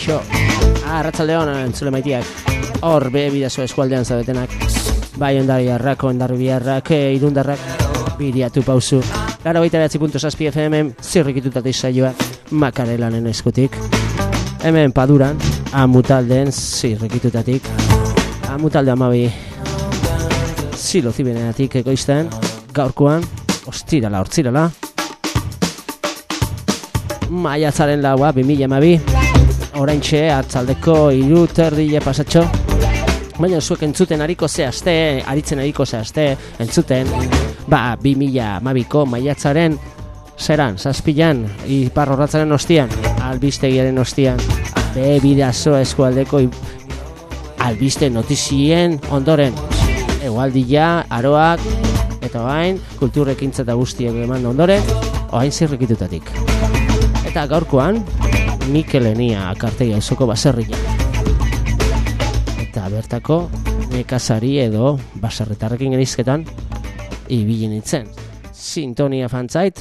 Kaixo. Ah, ratzalde hona, entzule maitiak. Hor, be, bidazo eskualdean zabetenak. Bai, ondari harrako, ondari biharrak, e, irundarrak, bidiatu pauzu. Lara baita behatzi punto zazpi FM, zirrikitutatik saioa, makarelanen eskutik. Hemen paduran, amutalden zirrikitutatik. Amutalde amabi, zilo zibeneatik egoizten, gaurkoan, ostirala, hortzirala. Maiatzaren laua, 2000 amabi, orain txe, atzaldeko iru terdile pasatxo. Baina zuek entzuten hariko zehazte, aritzen hariko zehazte, entzuten, ba, 2000 amabiko maiatzaren, zeran, zazpilan, ipar horratzaren ostian, albistegiaren ostian, be bidazo eskualdeko albiste notizien ondoren, egualdia, aroak, eta bain, kulturrekin eta guztiak eman ondoren, oain zirrikitutatik. Eta gaurkoan, Mikelenia akarteia esoko baserria. Eta bertako, nekazari edo baserretarrekin genizketan, ibili nintzen. Sintonia fantzait,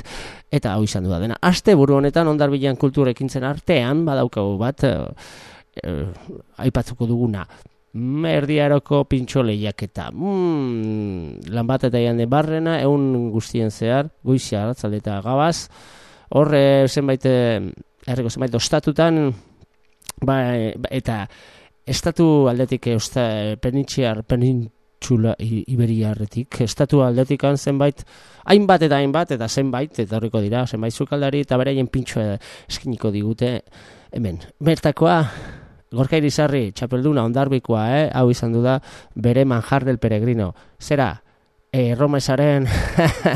eta hau izan du da dena. Aste buru honetan ondarbilan kulturekin zen artean, badaukagu bat, e, aipatzuko duguna, merdiaroko pintxo lehiaketa. Mm, lan bat eta jande barrena, egun guztien zehar, goizia, atzalde eta gabaz, horre zenbait, erreko zenbait, ostatutan, ba, eta estatu aldetik osta, penintxiar, penintxula iberiarretik, estatu aldetikan zenbait, hainbat eta hainbat, eta zenbait, eta horreko dira, zenbait zukaldari, eta beraien pintxoa eskiniko digute, hemen, bertakoa, Gorka Irizarri, txapelduna, ondarbikoa, eh? hau izan du da, bere manjar del peregrino. Zera, e, Romesaren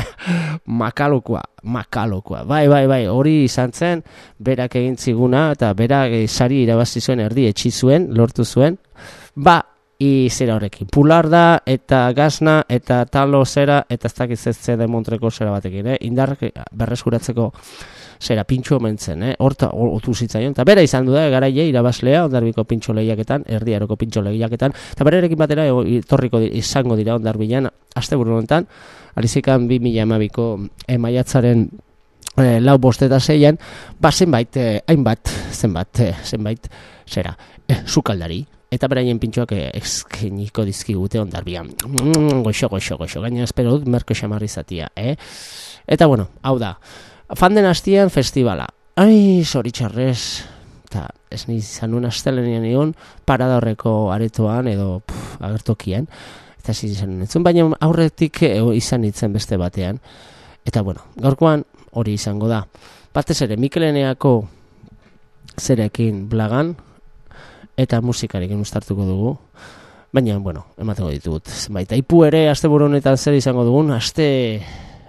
makalokoa, makalokoa. Bai, bai, bai, hori izan zen, berak egin ziguna, eta berak sari irabazi zuen erdi etxi zuen, lortu zuen. Ba, i zera horrekin. Pular da, eta gazna, eta talo zera, eta ez dakiz ez de montreko zera batekin, eh? indarrak berreskuratzeko zera pintxo omentzen, eh? horta otu zitzaion, eta bera izan du da, garaile irabazlea, ondarbiko pintxo lehiaketan, erdiaroko pintxo lehiaketan, eta bera erekin batera torriko izango dira ondarbilan, aste buru honetan, alizikan bi mila amabiko emaiatzaren eh, lau bosteta zeian, ba zenbait, eh, hainbat, zenbat, eh, zenbait, zera, eh, sukaldari, eta beraien pintxoak eskeniko dizkigute ondarbian. Mm, goxo, goxo, goxo, gaina espero dut merko xamarri zatia, eh? Eta bueno, hau da, fanden hastian festivala. Ai, zoritxarrez, eta ez nizan nuen astelenian egon, parada horreko aretoan edo pff, agertokien, eta ez izan nintzen, baina aurretik e, izan nintzen beste batean. Eta bueno, gaurkoan hori izango da. Batez ere, Mikeleneako zerekin blagan, eta musikarekin ustartuko dugu. Baina, bueno, emateko ditut. Baita, ipu ere, aste honetan zer izango dugun, aste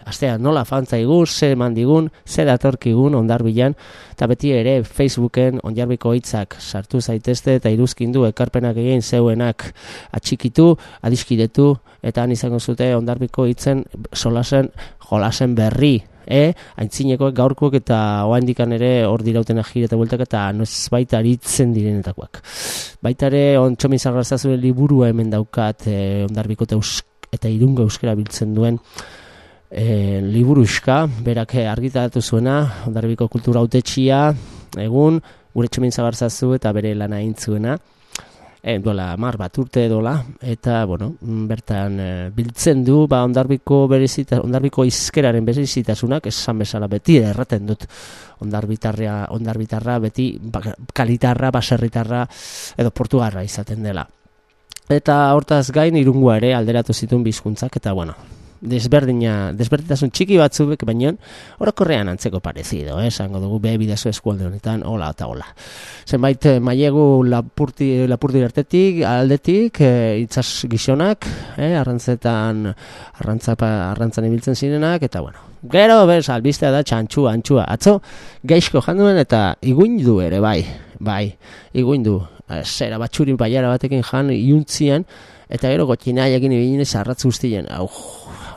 astea nola fantza igun, ze mandigun, ze datorkigun ondarbilan, eta beti ere Facebooken onjarbiko hitzak sartu zaitezte eta iruzkindu ekarpenak egin zeuenak atxikitu, adiskidetu, eta han izango zute ondarbiko hitzen solasen, jolasen berri, e, aintzineko gaurkoak eta oaindikan ere hor dirauten agire eta bueltak eta noiz baita aritzen direnetakoak. Baita ere, ontsomin zagarrazazuen liburua hemen daukat e, ondarbiko eta irungo euskera biltzen duen e, liburuska, berak argitaratu zuena, ondarbiko kultura autetxia, egun, gure txomin zabarzazu eta bere lana intzuena, e, duela mar bat urte dola, eta, bueno, bertan e, biltzen du, ba, ondarbiko berezita, ondarbiko izkeraren berezitasunak, esan bezala beti erraten dut, ondarbitarra, ondarbitarra beti ba, kalitarra, baserritarra, edo portugarra izaten dela. Eta hortaz gain irungua ere alderatu zituen bizkuntzak, eta, bueno, desberdina, desberdintasun txiki batzuk baino orokorrean antzeko parezido, eh, esango dugu be bidazo eskualde honetan, hola eta hola. Zenbait eh, mailegu lapurti lapurti artetik, aldetik, eh, itzas gizonak, eh, arrantzetan arrantzapa arrantzan ibiltzen zirenak eta bueno. Gero bez albistea da txantxua, antxua. Atzo gaizko janduen eta iguindu ere bai, bai. Iguindu. Eh, zera batxuri baiara batekin jan iuntzian eta gero gotxinaiakin ibinez arratz guztien. Au,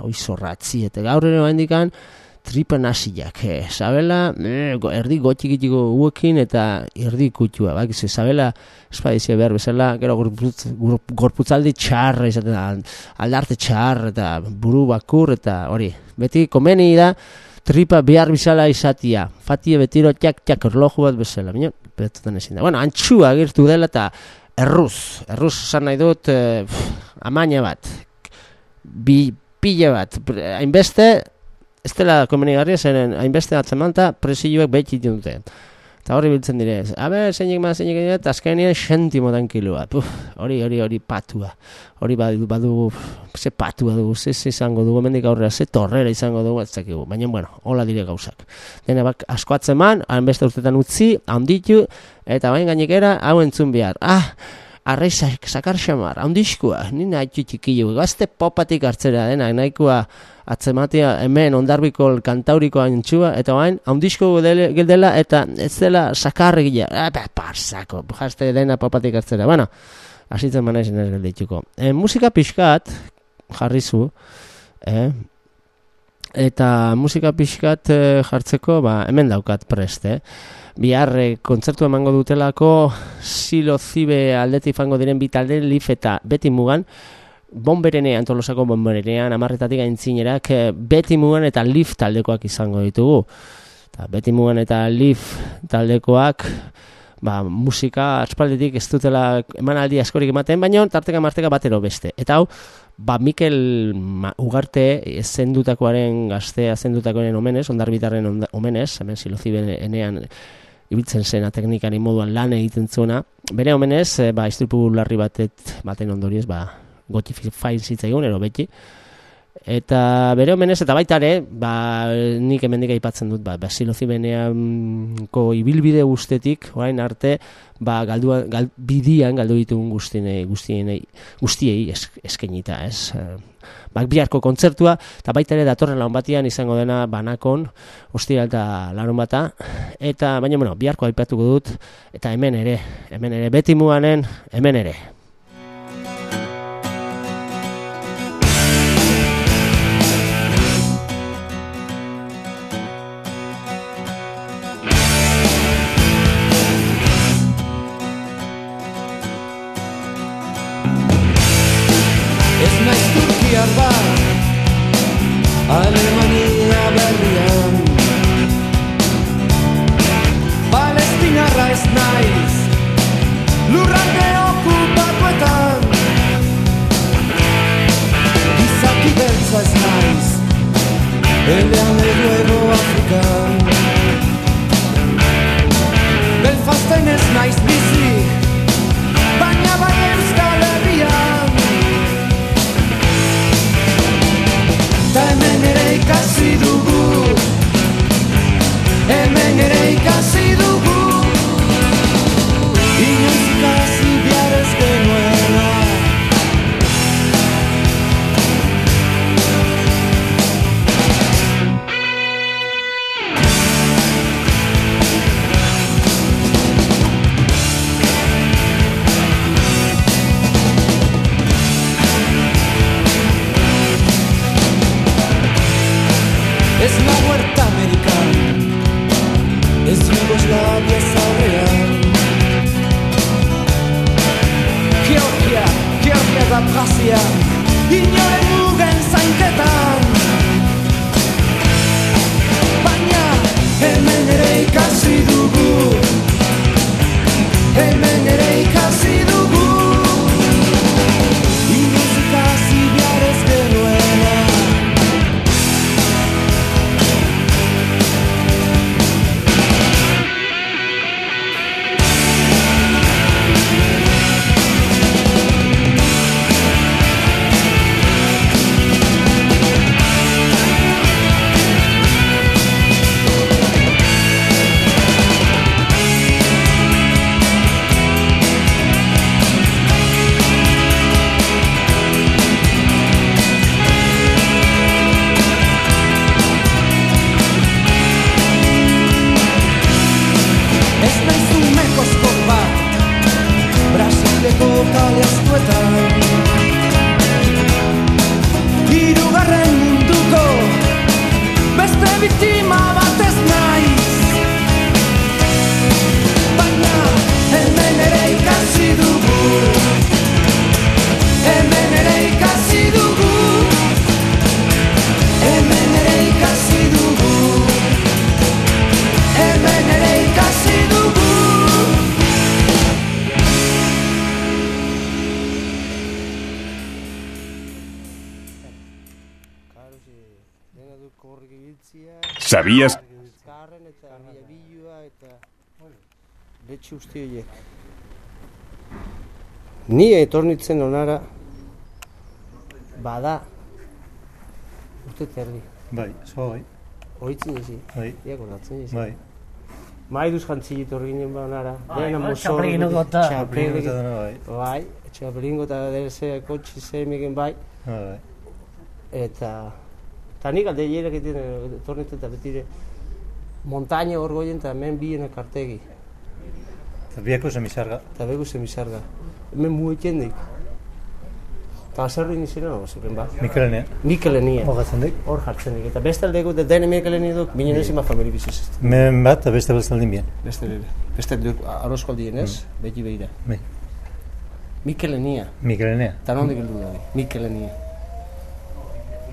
oi zorratzi, eta gaur ere handikan tripa nasiak, eh, sabela, eh, erdi gotxikitiko uekin eta erdi kutua, bak, ze, sabela, espadizia behar bezala, gero gorputz, gorputzaldi txarra, izaten, aldarte txarra, eta buru bakur, eta hori, beti komeni da, tripa behar bizala izatia, fatia betiro txak txak erloju bat bezala, baina betutan ezin da. Bueno, antxua agertu dela eta erruz, erruz esan nahi dut e, amaina bat, bi, pila bat, hainbeste, ez dela komenigarria zeren hainbeste atzemanta presioak behit dute. Eta hori biltzen direz. Habe, zeinik ma, zeinik dira, eta azkenien sentimo kilua. Puf, hori, hori, hori patua. Hori badu, badu, ze patua dugu, ze, ze izango dugu, mendik aurrera, ze torrera izango dugu, ez zakigu. Baina, bueno, hola dire gauzak. Dena bak, asko atzeman, han beste urtetan utzi, handitu, eta bain gainikera, hau entzun behar. Ah, arrei sakar xamar, handiskua, nina haitu txikilu, gazte popatik hartzera dena, nahikoa, atzematia hemen ondarbiko kantauriko antxua, eta bain, haundisko gildela, eta ez dela sakarri gila, eta parsako, jazte dena papatik hartzera, bueno, asitzen mana izan ez geldituko. E, musika pixkat, jarri zu, eh? eta musika pixkat e, jartzeko, ba, hemen daukat preste, eh? Bihar e, kontzertu emango dutelako silo zibe aldetik fango diren bitalde lif eta beti mugan bomberenean, tolosako bomberenean, amarretatik aintzinerak, eh, beti mugan eta lif taldekoak izango ditugu. Eta beti mugan eta lif taldekoak, ba, musika aspaldetik ez dutela emanaldi askorik ematen, baina tarteka marteka batero beste. Eta hau, ba, Mikel Ugarte zendutakoaren gaztea zendutakoaren omenez, ondarbitarren omenez, hemen siloziben enean ibiltzen zena teknikari moduan lan egiten zuena, bere omenez, eh, ba, istripu larri batet, baten ondoriez, ba, goti fain zitzaigun, ero beti. Eta bere omenez, eta baita ere, ba, nik hemendik aipatzen dut, ba, basilozibeneanko ibilbide guztetik, orain arte, ba, galdua, gal, bidian galdu ditugun guztienei, guztienei, guztiei eskenita, ez? Bak biharko kontzertua, eta baita ere datorren laun batian izango dena banakon, ostira eta larun bata, eta baina, bueno, biharko aipatuko dut, eta hemen ere, hemen ere, beti muanen, hemen ere. labios sonrían. Georgia, Georgia de Brasia, Ni etornitzen onara bada urte terdi. Bai, zo bai, Horitzen ezi, bai, ia gordatzen ezi. bai. Maiduz etorri ginen ba onara. Dena bai, mozorro. txapelino gota. Txapelino dena bai, Bai, txapelingo eta derze kotxi zemegen bai. bai, bai. Eta eta nik alde jere egiten etornitzen eta betire montaña hor goien eta hemen bien kartegi. Eta biako zemizarga. Eta begu zemizarga. Hemen muetien dik. Eta azerri nizena no, zuren ba. Mikelenea. Mikelenia. Hogatzen dik. Hor jartzen dik. Eta beste aldeko da dene Mikelenia duk, binen ez ima famili biziz. Men bat, eta beste belzaldin bien. Beste beste duk arozko aldien ez, beti behira. Bai. Mikelenia. Mikelenea. Eta nondik heldu da, Mikelenia.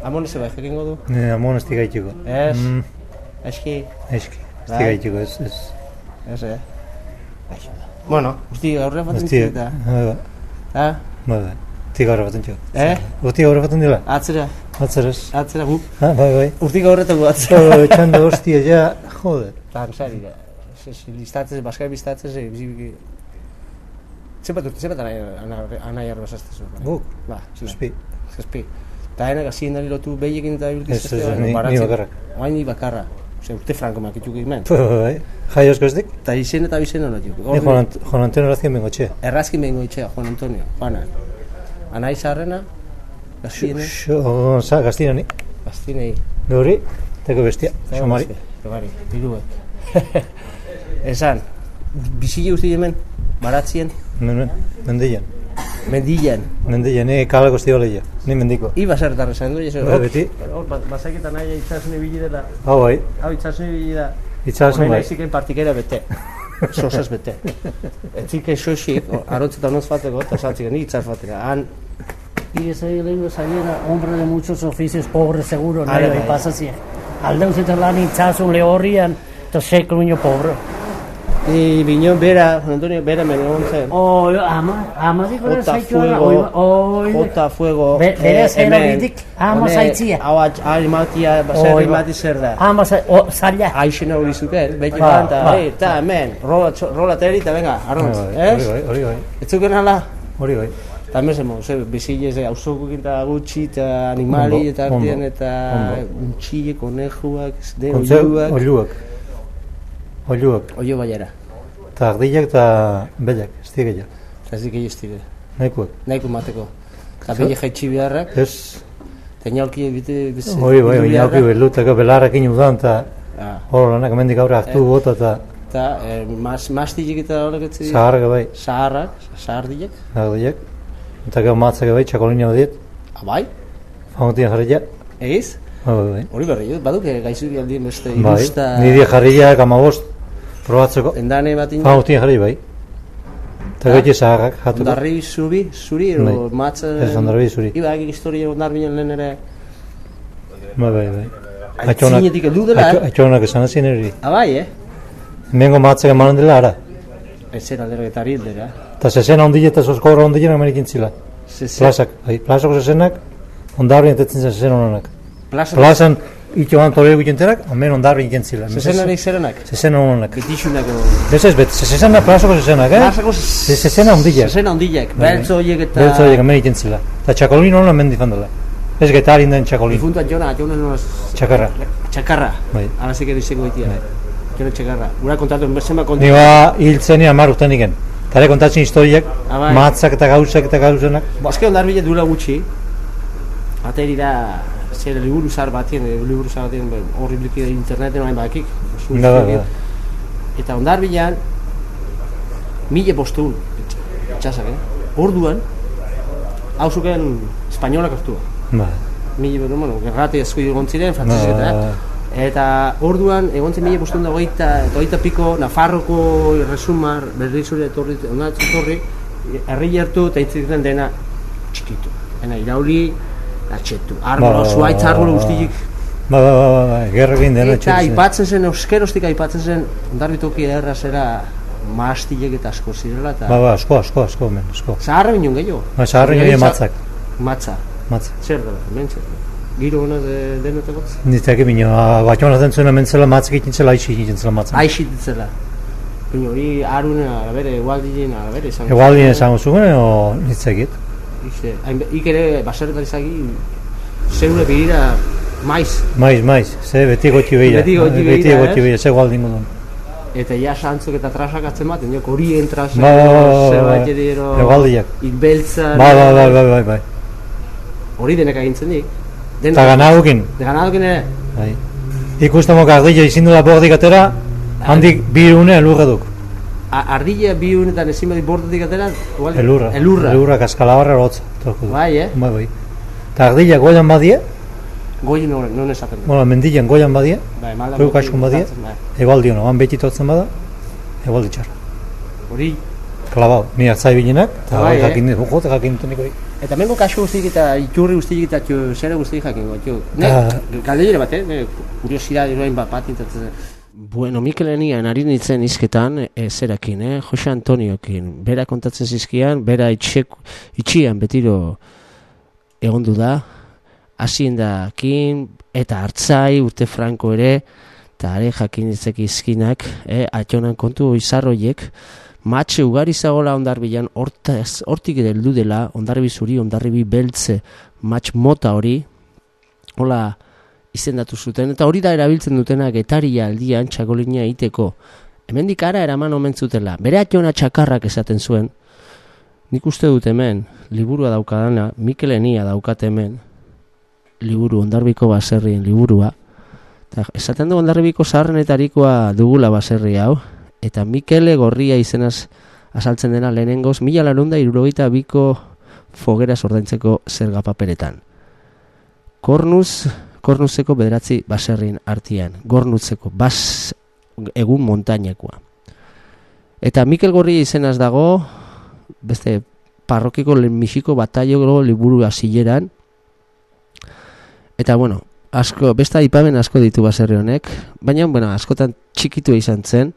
Amon eze bai, jakingo du? Ne, amon ez gaitxiko. Ez. Mm, Eski, eski, ez gaitxiko, ez, ez. ez, eh? Aixo da. Bueno, usti gaurre bat Ez da. bai, bai, Ha? bai, bai. Ti gaur baten txo. Eh? Uti gaur baten dila? Atzera, Atzeres. atzera gu. Ha, bai, bai. Urti gaurretako atzera. Zo, txanda hostia, ja, joder. Tan, sari da. Listatzez, baskar biztatzez, e, bizibiki... Zepat urte, zepat anai, anai arba zaztezu. Guk, Ba, zela. zazpi. Zazpi. Eta enak azien dali lotu behiekin eta Ez, ibilkiz ez, ni, ni bakarrak. Oain ni bakarra. Ose, urte franko makituk egin Bai, bai, bai. Jai dik? Eta izen eta bizen hona juk. Ni Juan, Ant- Juan Antonio Razien bengo txe. Errazkin behingo itxea, Juan Antonio, Juana. Anai zaharrena, gaziene, Xo, za, gaztina ni. gaztinei. Gori, teko bestia, xomari. Xomari, hiruek. Esan, bizile uste hemen, baratzien, Men, men, mendian. Mendian, ni kalako estibaleia. Ni mendiko. Iba zertar esan du, jesu. Bai, beti. Hor, ba- bazaketan nahi itzasun ibili dela. Hau bai, Hau itzasun ibili da. itxasun bai. aiziken partikera bete. Sosas bete. Etzik esosik, arontzetan noz bateko, eta saltzik, ni itzaz batera. Han, Y ese libro saliera hombre de muchos oficios, pobre seguro, nahi bai. pasa zien. Aldeuz eta lan itzasun lehorrian, eta sekluño pobre. Ni binon bera, Juan Antonio, bera men egon zen. O, ama, ama da Jota zaitua da, fuego, oi, oi, jota fuego. Be- eh, zera hemen, bitik, ama hone, zaitzia. Hau ari matia, zer Oi, ba. mati zer da. ama zaila. Aixen hori zuken, beti Ba, kanta, ba. hey, ta, hemen, rola, teri, eta venga, arrontz, Bai, bai, Hori bai, hori bai, Ez zuken ala? hori bai. Eta zemo, ze, bizilez, hauzokukin eta gutxi, eta animali, eta ondo, eta untxile, konejuak, de, Kontze, oiuak, oiluak. Oiluak. oio baiara. Eta ardilak eta bellak, ez gehiago. Eta ez dik egin stile, Nahikoak. nahiko mateko. Eta bile jaitsi beharrak, Ez, eta inaulki bite, bizi. hori bai, hori nauki belutako belarrakin udan, eta Ah, hor lanak emendik aurre hartu bota eta Eta, eh, mas, mastilek eta horrek etzi. zaharrak bai, Zaharrak, zahardilek. ardilak. Eta gero matzak bai, txakolina badiet, Abai, famotien jarria. egiz? Bai, bai, bai. Hori berri, baduk gaizu aldien beste Bai, irusta. niri jarriak amabost probatzeko. Endane bat ina. Famotien jarri bai. Eta gaiti zaharrak jatuko. Ondarri zuri, zuri, ero Bai. matza... Ez ondarri zuri. Iba, egin historia ondarbinen lehen ere... Bai, bai, bai. Aitzinetik heldu dela, eh? atxonak esan ezin eri. Abai, eh? Hemengo matzak emanen dela ara. Ezer aldero eta ari dira. Eta zezena ondile eta zozko horra ondile amerikin zila. Zeze, Plazak, bai, plazako zezenak, ondarri entetzen zen zezen honanak. plaza... Plazan itxo ban toreo gutenterak, omen ondarri egiten zila. Zezenarik zerenak. Zezen honanak. Betixunako... Ez ez, bet, zezena plazako zezenak, eh? Plazako... Ze- Zezena ondilak. Zezena ondilek, Bai, beltzo horiek eta... Beltza horiek hemen egiten zila. Eta txakolin honan hemen dizan dela. Ez getarin den txakolin. Difuntua jona, jona nola... Txakarra. Txakarra. Bai. Arazik edo izango ditia. Jona txakarra. Gura kontatu, zenba Ni kontatu. ba hiltzeni amar urten iken. Tare kontatzen historiak, Ah, bai. matzak eta gauzak eta gauzenak. Baske ondarbile dura gutxi. Ateri da zer liburu zar batien, eh, liburu zar batien be, horribliki da interneten orain bakik. Da, da, da. Eta ondarbilan mila bosteun itxasak, eh? Orduan hau zuken espainolak hartua. Ba, Mila, bueno, gerrate asko egon ziren, frantzesek eta ba, Eta orduan, egon zen mila bostuen da piko, Nafarroko resumar, berri zure etorri, ondatzen etorri, herri hartu eta hitz dena txikitu. Dena irauli, atxetu. Arbola, Ba, zuaitz arbola guztiik. ba, ba, ba, ba, gerrak egin dena Eta txetzen. aipatzen zen, euskerostik aipatzen zen, ondarbitoki erra zera mastilek eta asko zirela, eta Ba, ba, asko, asko, asko, men, asko. zaharra binen gehiago. Ba, zaharren Gehiago nire za- matzak, Matza, matza. zer dela, dela. giro hona de, denetako? Nitzak bino, bat joan azen zuen hemen zela matzik egiten zela aixi egiten zela matzen. Aixit ditzela. Baina hori arunen arabere, egualdien arabere izango. Egualdien esango zuen, o nitzak hain, ik ere baserretan izagi, zeure birira maiz. Maiz, maiz, ze beti goti behira. Beti goti Beti behira, goti ez? behira, ze egualdin modun. Eta ja santzuk eta trasak atzematen, jok horien trasak, Ba, ba, ba, ba, ba, zerbait ba. edero, Egualdiak. itbeltza, Bai, bai, bai, bai, bai, bai. hori denek agintzen dik. Eta ganadukin, De ganadokin ere, bai. Ikustamo gardilla izin dela bordik atera, handik bi une elurra duk. a- ardilla bi unetan ezin badi bordatik atera, igual, Elurra. elurra. Elurra, kaskalabarra du. Bai, eh? Bai, bai. Eta ardilla goian badie, Goien non, non esaten bueno, mendian goian badie, Bai, malda Zuk botin askun badie? bai. egualdi hono, han beti totzen bada, egualdi txarra. Hori, Klabau, ni hartzai binenak, eta Bai, bai, eh? jakin, eh? jote jakin dut nik hori. Eta mengo kasu guztik eta iturri guztik eta zera guztik jakingo, txo. Ne, Ah. galdeiere bat, eh? Kuriosidade bat bat intatzen. Bueno, Mikelenian ari nintzen izketan e, zerakin, eh? Jose Antoniokin. Bera kontatzen zizkian, bera itxek, itxian betiro egondu da. Hasiendakin eta hartzai, urte franko ere, eta are jakin ditzek izkinak, eh? atxonan kontu izarroiek, matxe ugari zagola ondarbilan, hortik heldu dela, ondarbi zuri, ondarbi beltze, matx mota hori, hola izendatu zuten, eta hori da erabiltzen dutena getaria aldian txakolina egiteko. Hemendik ara eraman omen zutela. Bere atxona txakarrak esaten zuen, nik uste dut hemen, liburua daukadana, Mikelenia daukat hemen, liburu, ondarbiko baserrien liburua, eta esaten du ondarbiko zaharrenetarikoa dugula baserri hau, eta Mikele gorria izenaz azaltzen dena lehenengoz, mila larunda irurogeita biko fogeraz ordaintzeko zerga paperetan. Kornuz, kornuzeko bederatzi baserrin artian, gornutzeko, bas egun montainekoa. Eta Mikel Gorria izenaz dago, beste parrokiko lehenbiziko bataioko liburu hasileran, eta bueno, asko, beste aipamen asko ditu baserri honek, baina, bueno, askotan txikitu izan zen,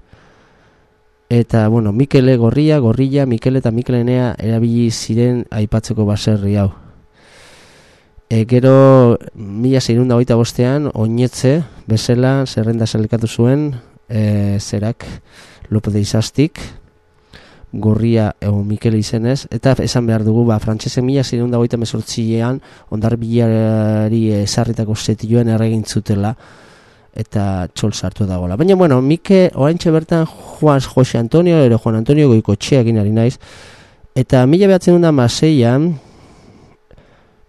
eta, bueno, Mikele Gorria, Gorrilla, Mikel eta Mikelenea erabili ziren aipatzeko baserri hau. E, gero, mila zeirunda hogeita bostean, oinetze, bezala, zerrenda salikatu zuen, e, zerak, Lope de Izastik, gorria edo Mikel izenez, eta esan behar dugu, ba, frantsesen mila zeirunda hogeita mesortzilean, ondarbilari esarritako setioen erregin zutela, eta txol sartu dagoela. Baina, bueno, Mike, oraintxe bertan, Juan Jose Antonio, ero Juan Antonio goiko txeak ari naiz, eta mila behatzen da maseian,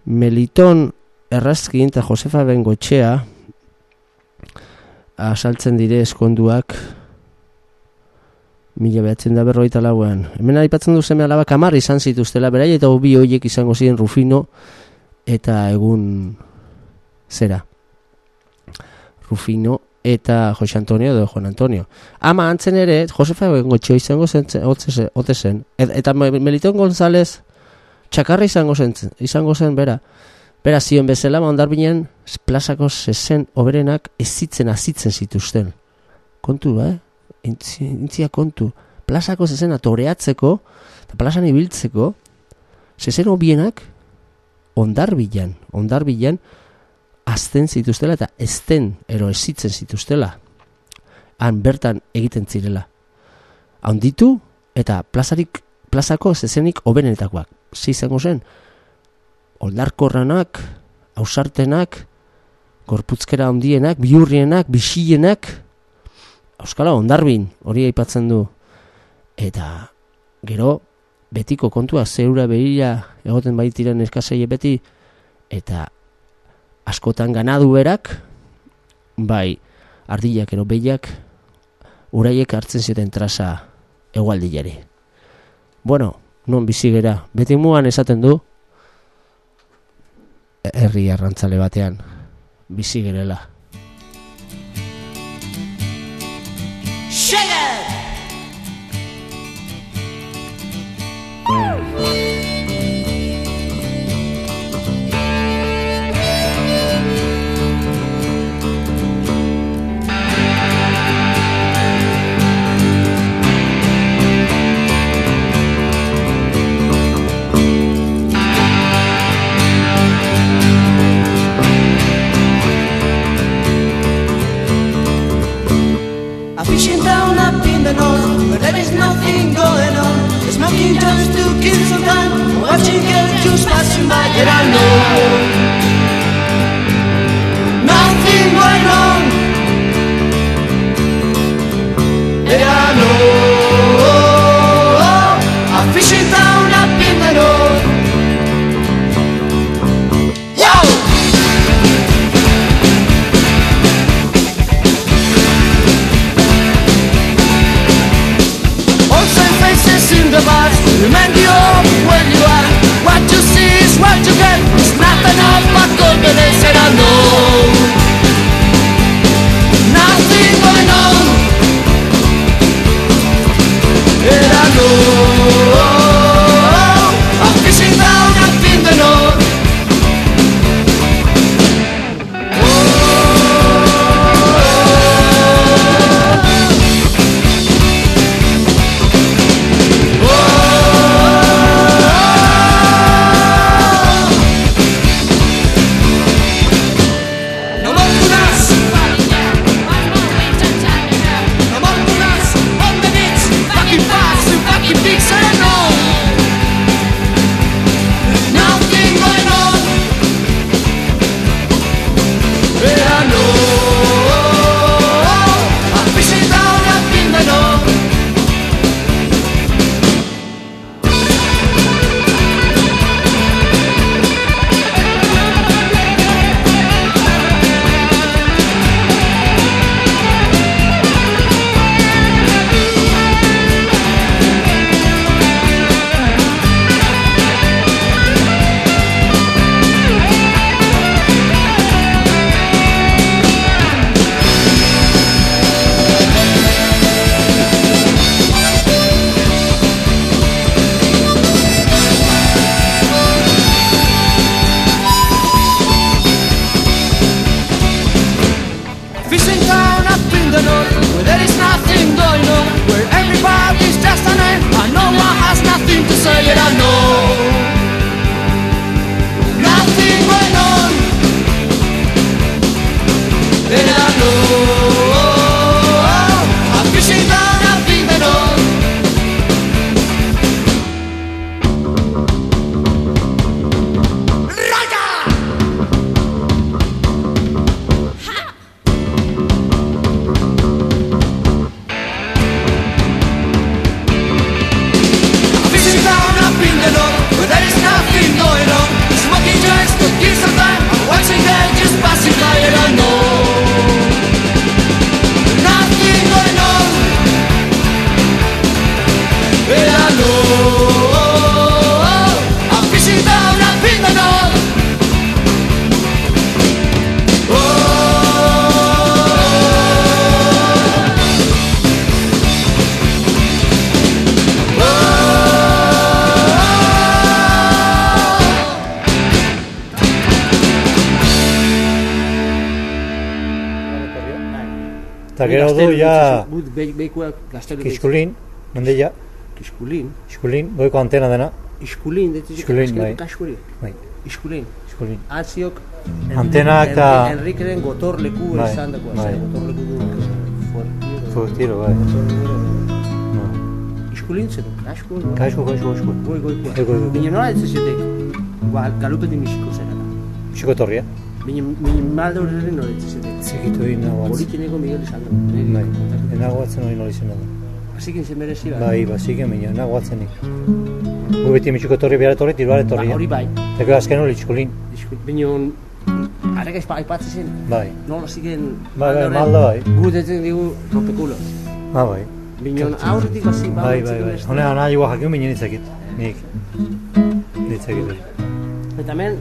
Meliton Errazkin eta Josefa Bengoetxea asaltzen dire eskonduak mila behatzen da berroita lauan. Hemen aipatzen du seme alaba kamar izan zituztela, berai eta hobi hoiek izango ziren Rufino eta egun zera. Rufino eta Jose Antonio edo Juan Antonio. Ama antzen ere, Josefa Bengoetxea izango zen, ote zen. Et- eta Meliton González txakarra izango zen, izango zen bera. Bera zion bezala, ondarbinen plazako zezen oberenak ezitzen azitzen zituzten. Kontu, eh? Intzi- Intzia kontu. Plazako zezena toreatzeko, eta plazan ibiltzeko, zezen obienak ondarbilan, ondarbilan azten zituztela eta ezten ero ezitzen zituztela. Han bertan egiten zirela. Handitu eta plazarik, plazako zezenik oberenetakoak. Ze izango zen, oldarkorranak, ausartenak, gorputzkera handienak, biurrienak, bisienak, Euskala ondarbin hori aipatzen du. Eta gero betiko kontua zeura behira egoten baitiren eskaseie beti eta askotan ganadu berak bai ardilak ero behiak uraiek hartzen zuten trasa egualdilari bueno, non bizi gera, beti muan esaten du, herri arrantzale batean, bizi gerela. Sugar! Sugar! Behikuak gaztelu kiskulin, mendeia, Kiskulin. kiskulin, goiko antena dena, Iskulin, Iskulin, bai. Kaskuri. bai, Iskulin. kiskulin. Atziok Antenak eta... Enrikeren gotorleku Bai, esan dagoa. bai. Gotorleku du. Furtiro, bai. Iskulin zer, kasko. Kaixko, kaixko, kaixko. Goi, goi, goi. Bine nola ez zezetek? Ba, galupetin misiko zera. Xiko torria. Malde horrekin nola ez zezetek. Zikitu egin nago atzen. Politinego Miguel Isandro. Bai, enago atzen hori nola izan da. Asikin zen merezi bai. Bai, baziken minio, enago atzenik. Gu beti mitxuko torri behar torri, tiruare Ba, torria. hori bai. Eta azken hori txkulin. Iskul- Bine, arrega aipatzen zen, Bai, nola ziken... Bai, bai, malda bai. Gu detzen digu rompekulo. ah, bai. Bine, aurretik hasi, ba, Bai, bai, bai. Hone nahi gua jakin minen itzakit. Nik. Itzakit hori. Eta hemen,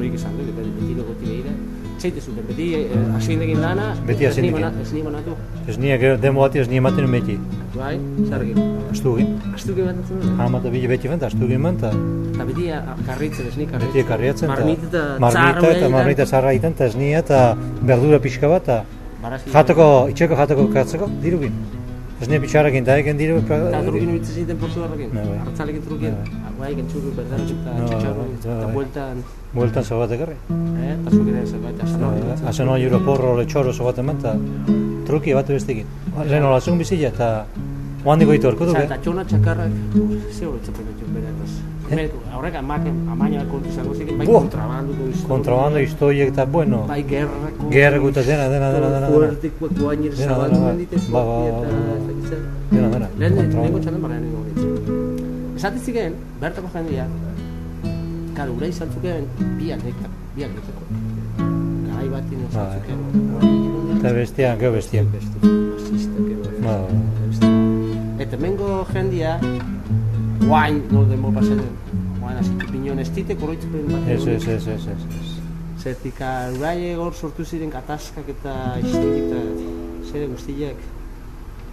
bueno, ik esan dut, beti beti logoti behira, txaite zuten, beti eh, hasi egin lana, Beti hasi ez ni egin. ez ni manatu, Ez nia, gero, demo bati ez nia ematen beti. bai, zer egin. Astu egin. Astu egin bat atzen dut, Hamata bile beti fenta, astu egin manta. eta beti karritzen, ez ni karritzen. Beti karriatzen eta... Marmita eta Marmita eta marmita zarra egiten, eta ez nia eta berdura pixka bat, eta jateko, itxeko jateko katzeko, dirugin. Ez nia pitxarrekin, eta egen diru... Eta trukin ubitzen zinten portu harrekin, bai. hartzalekin trukin, guai, kentzuru, berdan, eta Bai, txitxarro, bai, eta bai. bueltan, Bueltan zo bat ekarri. eh, eta zukin ere hori batzen. Hazen hori porro, letxoro bat eman, eta truki bat bestekin. Lehen olazun bizila, eta Oandiko ditu orko Osea, duke. eta txona txakarrak, ze horretzapen ditu berataz. Hemen, Horrek amak, amaina kontu izango ziken, bai Buah. kontrabanduko historia. Kontrabando historiek eta, bueno, Bai gerrako. Gerrako eta dena, dena, dena, dena, guainir Dena, zabaldu dena, menditez. ba, ba, ba, ba, ba. dena, dena. Lehen, kontrabando. txandan barrean ningo ditzen. Esate ziken, bertako jendia, karo, gura izan zuken, biak nekak, biak nekako. Garai bat ino Bai. zuken. Eta bestian, gero bestian. Beste, fasistak edo. Ba, ba, Beste. Eta mengo jendia, guain, no demo pasatzen, guain asitu pinon ez dite koroitzupen bat. Ez, ez, ez, ez, ez, ez. Zertik, urai hor sortu ziren katazkak eta istilik eta zere guztiak.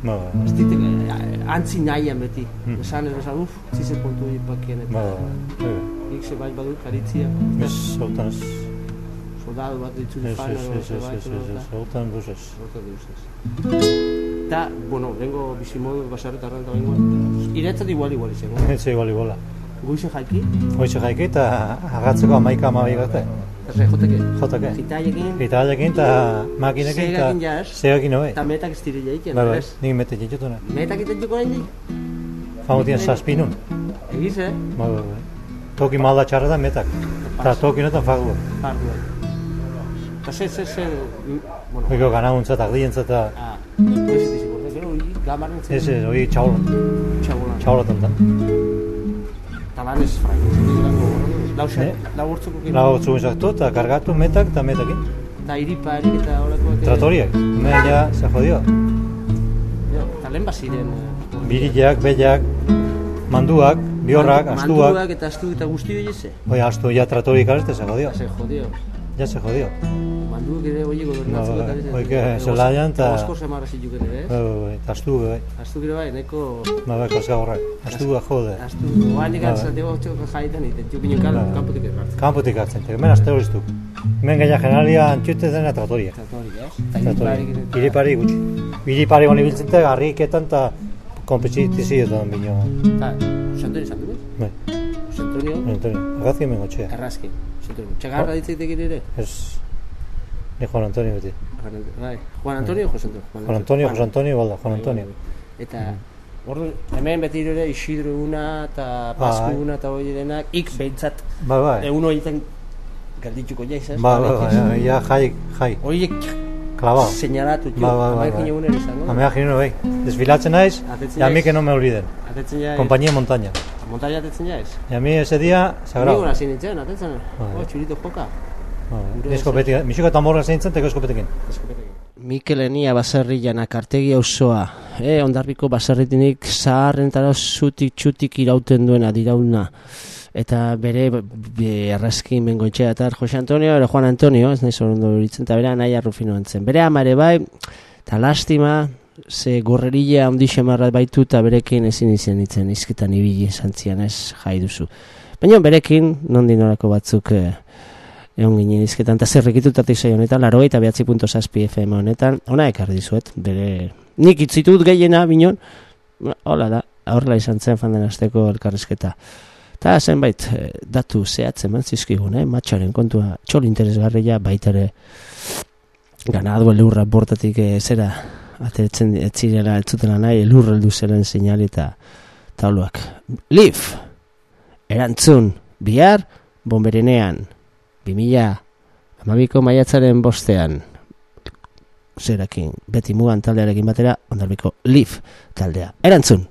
Ba, ba, Ez dite, eh, antzi nahian beti. Hmm. Esan edo esan, uf, zize puntu ipakien ba, eta ba, ba. nik ze bai badu karitzia. Ez, hautan ez. Soldado bat ditzu Ez, fan ez, edo ez, ze ez, bai, ez, edo ez, eta. ez, hautan duz ez. Horta deus ez. Ta, bueno, lengo bizimodu basarretarren eta bengoan. Iretzat igual igual izango. Ez igual, iguala. Goize jaiki, Hoize jaiki eta agatzeko amaika amabi garte. eta joteke. Jotake. Gitaiekin, Eta alekin eta makinekin eta Segakin ja ez. segakin hobe. eta metak ez dire jaiken, bai, ez? nik mete jitutuna. Metak iten joko nahi Famutien zazpinun. Egiz, eh? Bai, bai, bai. Toki malda txarra da metak. Eta toki notan fagu. Pardua. Eta ze, ze, ze, mm, bueno, Oiko ganaguntza eta glientza eta... ah, txaulatan da. Eta lan ez frango, zelango, lau xe, Ne? lau urtzuko kilo. Lau zuen zaktu eta kargatu metak eta metakin. Eta iriparik eta horrekoak. Tratoriak. Hemen ja, se jodio. Ja, Eta lehen baziren. eh, Birileak, behiak, manduak, biorrak, astuak. Manduak eta astu eta guzti hori ze. Oi, astu ja tratorik arzte, se jodio. Se jodio. Ja se. Manduak ere hori gobernatzeko Ba, eta ba, ez. oike, zelaian ta- Oskor semarra zituken ere, Bai, ez? bai, bai, eta astu, bai. Astu gero bai, neko... Ba, bai, kasgahorrak. Astu da jode. Astu, oanik Ba, bai. antzateko txoko jaitan iten, txopinen kal, Ba, bai. kanpotik errartzen. Kanpotik hartzen, eta hemen aste horiztuk. Hemen gaina generalia antxute dena tratoriak. Tratorik, ez? Eta... Iripari gutxi. Iripari honi biltzen eta garriketan eta kompetitizioetan bino. Eta, Santonio izan dugu? Bai, Santonio, Antonio, agazki hemen gotxea. errazki. Santonio, txagarra ditzaitek ere? Ez, ni Juan Antonio beti. Bai, Juan Antonio o Jose Antonio? Juan Antonio, Jose Antonio, balda, Juan Antonio. Eta, ordu, hemen beti ere Isidro una eta Pascu Bai. una eta hori denak, ik behintzat Bai, bai, egun horietan galdituko jaiz, ez? bai, bai, bai, ja, jai, jai, Horiek clavado. señalatu, jo, bai, bai, amaekin bai. egunen izango. Amea gino bai, desfilatzen naiz, Atetzen y a mí jaiz. que no me olviden. Compañía Montaña. Montaia atetzen jaiz. Y a mí ese día, sagrado. Nigo hasi nintzen, atetzen. Oh, txurito joka. Bai, Eskopetik, mixuka tamorra zeintzen, teko eskopetekin. Mikel Enia baserrian akartegi auzoa. E, ondarbiko baserritinik zaharrentara zutik txutik irauten duena dirauna. Eta bere be, errazkin bengoitxea eta Jose Antonio, ere Juan Antonio, ez nahi ondo horitzen, eta bere anaia Rufino antzen. Bere amare bai, eta lastima, ze gorreria ondixe marrat baitu eta berekin ezin izan itzen, izketan ibili santzian ez jai duzu. Baina berekin, nondi norako batzuk eh, egon ginen izketan, eta zerrikitutatik zei honetan, laro eta behatzi punto zazpi FM honetan, ona ekarri dizuet, bere, nik itzitut gehiena binon, hola da, horrela izan zen fanden azteko elkarrizketa. Eta zenbait, eh, datu zehatzen eman zizkigun, eh? matxaren kontua, txol interesgarria baitere ganadu elurra bortatik eh, zera, ateretzen etzirela, etzutela nahi, elurra heldu zeren seinali eta tauluak. Liv, erantzun, bihar, bomberenean, 2000 amabiko maiatzaren bostean zerakin, beti mugan taldearekin batera, ondarbiko Liv taldea. Erantzun!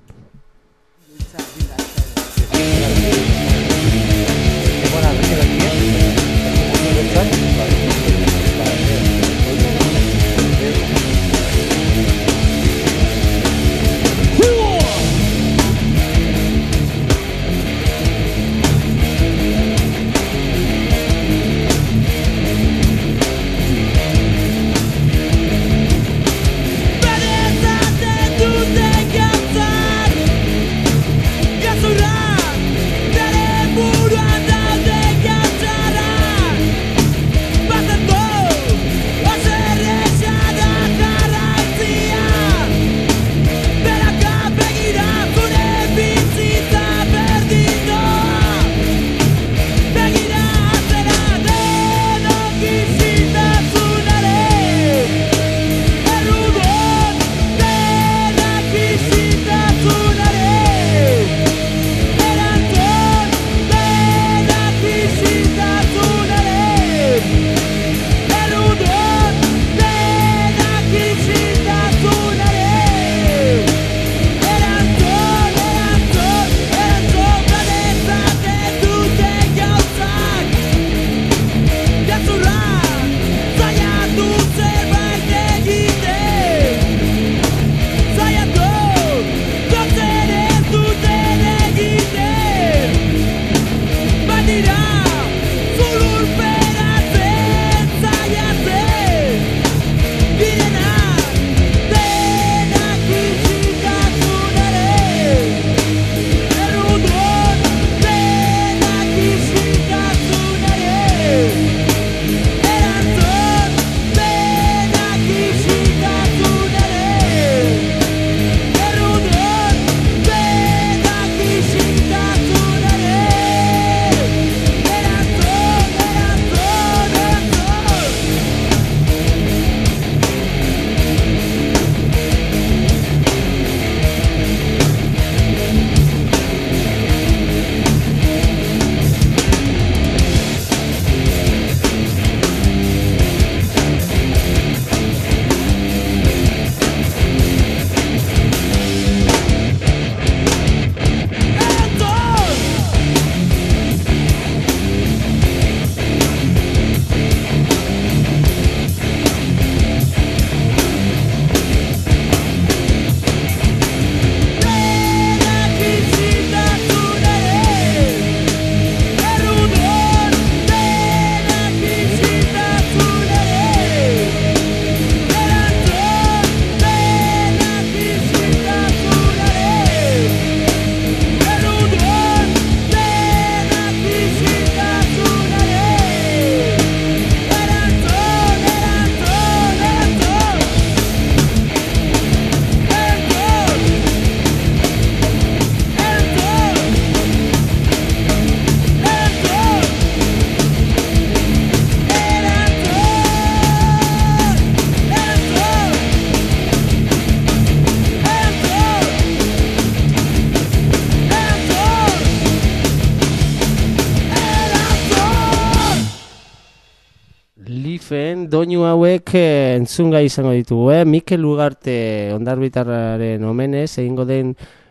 Entzungai izango ditugu, eh? Mikel Ugarte ondarbitarraren omenez, egingo den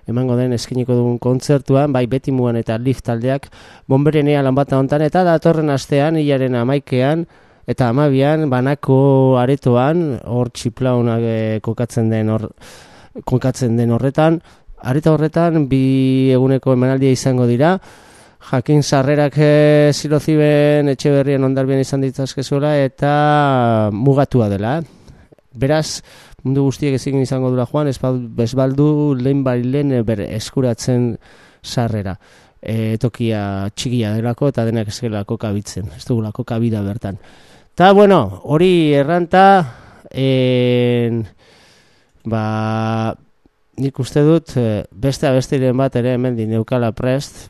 emango den eskiniko dugun kontzertuan, bai beti muan eta lift taldeak bomberenea lan bat hontan, eta datorren astean, hilaren amaikean, eta amabian, banako aretoan, hor txiplaunak eh, kokatzen den hor, kokatzen den horretan, areta horretan bi eguneko emanaldia izango dira, jakin sarrerak e, ziloziben etxe berrien ondarbien izan ditzazkezuela eta mugatua dela. eh. Beraz, mundu guztiek ezin izango dura joan, ez bal- ez baldu lehen bai lehen eh, ber eskuratzen sarrera. E, tokia txikia delako eta denak eskelako kabitzen, ez dugulako kabida bertan. Ta bueno, hori erranta, en, ba, nik uste dut eh, beste abestiren bat ere hemen neukala prest,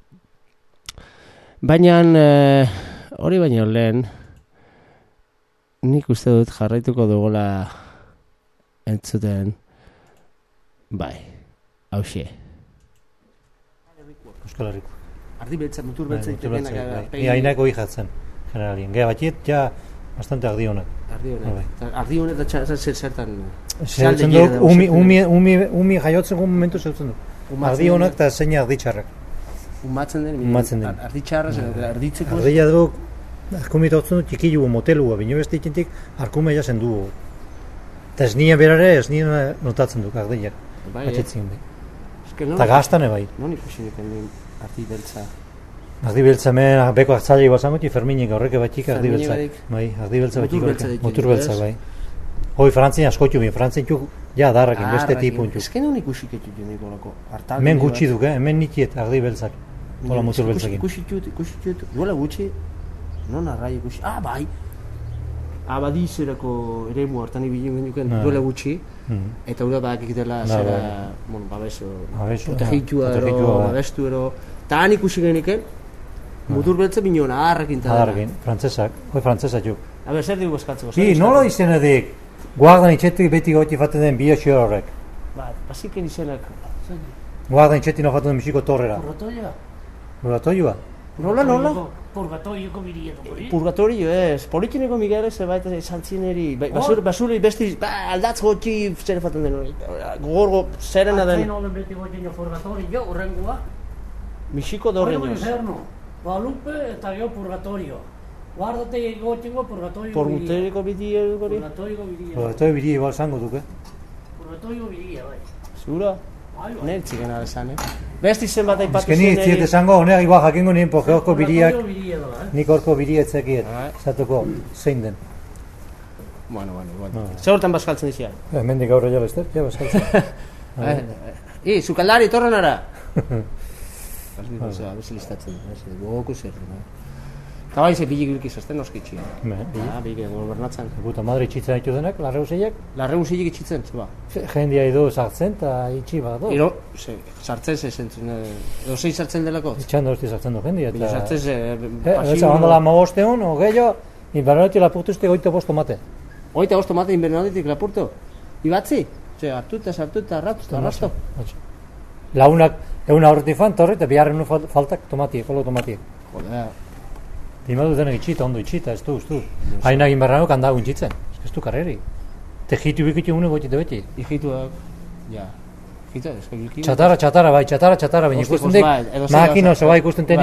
Baina eh, hori baino lehen nik uste dut jarraituko dugula entzuten bai, hauxe. Euskal Herriko. Ardi beltza, mutur Bai, mutur beltzak, bai. Ni hainako ijatzen, generalien. Geha batxit, ja, bastante ardi honak. Ardi Bai. honet. Ardi honet da zer zertan. Zeutzen jere duk, umi, zertan. umi, umi, umi jaiotzeko momentu zeutzen duk. Umatzen Ardi honak den- eta zein ardi txarrak. Umatzen den, Umatzen den. Ardi txarra, zer, arditzeko. Ardilla duk, arkumit hotzen dut txikilu motelua, baina beste ikintik arkume jasen du. Eta ez nien berare, ez nien notatzen duk ardillak. Bai, eh? Batxetzin bai. Eta gaztane bai. non ikusi nik hemen ardi beltza. Ardi beltza hemen, beko hartzaile bazango, ferminik horreke batik ardi beltza. Bai, ardi beltza batik. ditu, Mutur beltza ez? bai. Hoi frantzien askotxu bi, frantzien ja darrakin, beste tipun txuk. Eske non ikusi ketu nik olako. Artaldi Hemen bat. gutxi duk, eh? hemen nitiet ardi beltzak. Hola Ikusi- beltzakin. Ikusi txut, ikusi txut, duela gutxi, non arrai ikusi, ah, bai, abadizerako eremu hartan ibili genuken Bai. duela gutxi, Mhm. eta ura bakik dela Bai, zera, bai. bueno, babeso, Babeso, protegitua ero, babestu ero, eta han ikusi geniken, mutur beltza bineon, aharrekin eta Adargin, frantzesak, hoi frantzesak juk. A ber, zer dugu eskatzeko? eskatzeko? nola izenedik, guardan itxetik beti goti faten den biotxio horrek. Ba, basiken izenak, Guardan itxetik no faten den misiko torrera. Purgatorio. Buratoioa? Nola, nola? Purgatorioko biria hori. Purgatorio ez, polikineko Miguel ez bait esan zineri, ba- basur, basuri besti, ba, aldatz gotxi zer faten den hori, gogorgo, zerena Atzen den, olen beti goteño purgatorio, horrengua. misiko Horrengo dorreñoz. inferno. Guadalupe eta gero purgatorio. Guardate gotengo purgatorio biria. Porguteriko bidi hori, Purgatorio biria. Buratoio biri igual zango duk, eh? Purgatorio biria, bai. segura? Nertzik gana esan, eh? Besti zen bat aipatu Ez que ni ziet esango, honek igual jakingo nien poge horko biriak, eh. nik horko biria etzekiet, zatuko, zein den. Bueno, bueno, bueno. Bai. Zer hortan bazkaltzen dizia? Hemendik aurre jala ez ja, baskaltzen. Eh, eh, I, sukaldari, torren ara! Beste listatzen, ez, gogoko zer? Eta bai, ze bilik bilki zazten oskitxi. Me, Ah, bilik, gobernatzen. Puta madre itxitzen ditu denak, larreuseiak, Larre musilik itxitzen, zeba. jendia idu sartzen eta itxi badu. Iro, ze, sartzen ze zentzun, edo zein sartzen delako? Itxan da usti sartzen du jendia. Eta... sartzen ze, Eh, ez handola ma bosteun, o gehiago, inbarronetik lapurtuzte goito bosto mate. Oita bosto mate inbernaditik lapurto. Ibatzi? Ze, hartu eta sartu eta arratu eta arrasto. Launak, egun aurretik fan, torri, eta biharren faltak tomatiek, kolo tomatiek. Joder, Dimadu denek itxita, ondo itxita, ez du, ez du. Hainak inbarranok handago itxitzen, ez du karreri. Tejitu bikitu une gotite beti. hijituak, ja. Hijita, esko bilki. Txatara, txatara, bai, txatara, txatara, baina ikusten dik, bai, gauza. zo bai ikusten. Bai,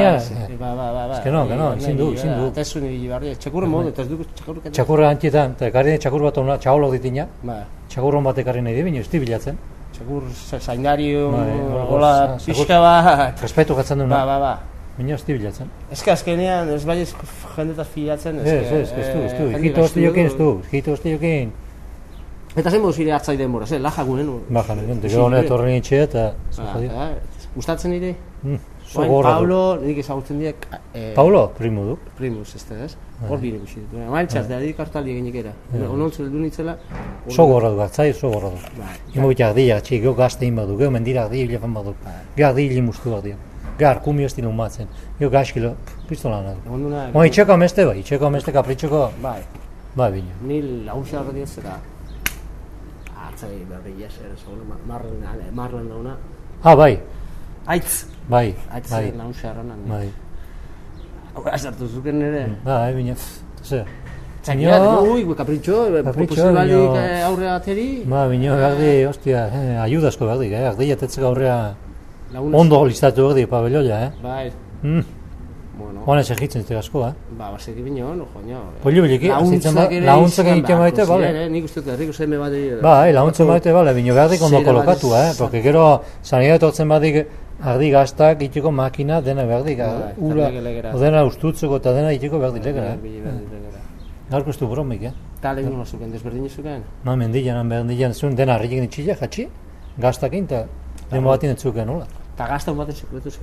Ba, ba, ba, ba. que no, que no, ezin du, ezin du. Eta ez zuen ibili barri, txakurren modu, eta ez dugu txakurrik. Txakurra antietan, eta ekarri txakur bat ona, txaolok ditina, Ba, txakurron bat ekarri nahi di, baina ez bilatzen. txakur za- zaindario, Bai, hor- hola, hor- pixka bat. Respetu gatzen Ba, duna, ba, ba. Baina di bilatzen. Ez que azkenean, ez bai ez jendetaz filatzen. Ez, ez, ez, ez du, ez du, hosti jokin ez du, hosti jokin. Eta zen modu zire hartzai denbora, ze, laja gunen. Bajan, egin, gero honet horren itxea eta... jodio. ba, Gustatzen nire? Mm, gorra du. Paulo, nik ezagutzen diek... eh, Paulo, primo du. Primus, ez da, ez? Hor bine gutxi ditu. Main txaz, da dik hartaldi eginik era. Onontzu heldu nitzela. Zo gorra du, gartzai zo gorra du. Bai. Imo bitak ardia, txik, gazte in badu, gero mendira ardia hile fan badu. Gero ardia hile mustu ardia. Gero arkumi ez dinu matzen. Gero gaskilo, pistola nahi. Egon duna... Mo, itxeko ameste bai, itxeko ameste kapritxoko, Bai, bai bine. ni launxa horre diaz eta... Atzai, berri jes, hori, marlen, ale, marlen dauna. Ah, bai, Aitz! bai, Aitz bai, launxa horrenan. bai. Hora sartu zuken nire. Bai, bine, pff, ze. Zinio, Ui, kapritxo, Kapritxo, posibalik bino- eh, aurre ateri. ma, bino, gardi, ostia, eh, ayudasko gardi, eh, gardi jatetzeko aurrea lagun- ondo listatu gardi pabelloia, eh. Bai, Mm, bueno, Hola egitzen zite asko, eh. ba, baseki bino, no, joño. Pollo biliki, azitzen ba- izan egiten baite, bale. eh, Nik uste dut herriko seme bat egin. Bai, laguntzen baite, bale, bino gardik ondo kolokatu, eh, porque gero sanidad etortzen badik ardi gaztak itxeko makina dena berdik, Bai, ura, dena ustutzeko eta dena itxeko berdik legera, eh. Bile. Gaurko ez du bromik, eh. Eta lehen nola zuken, desberdin zuken. Ma mendilan, mendilan zuen dena harrikin itxila, jatxi, gaztakin, eta demo batin entzuken, nola. Eta gazta baten sekretu zen.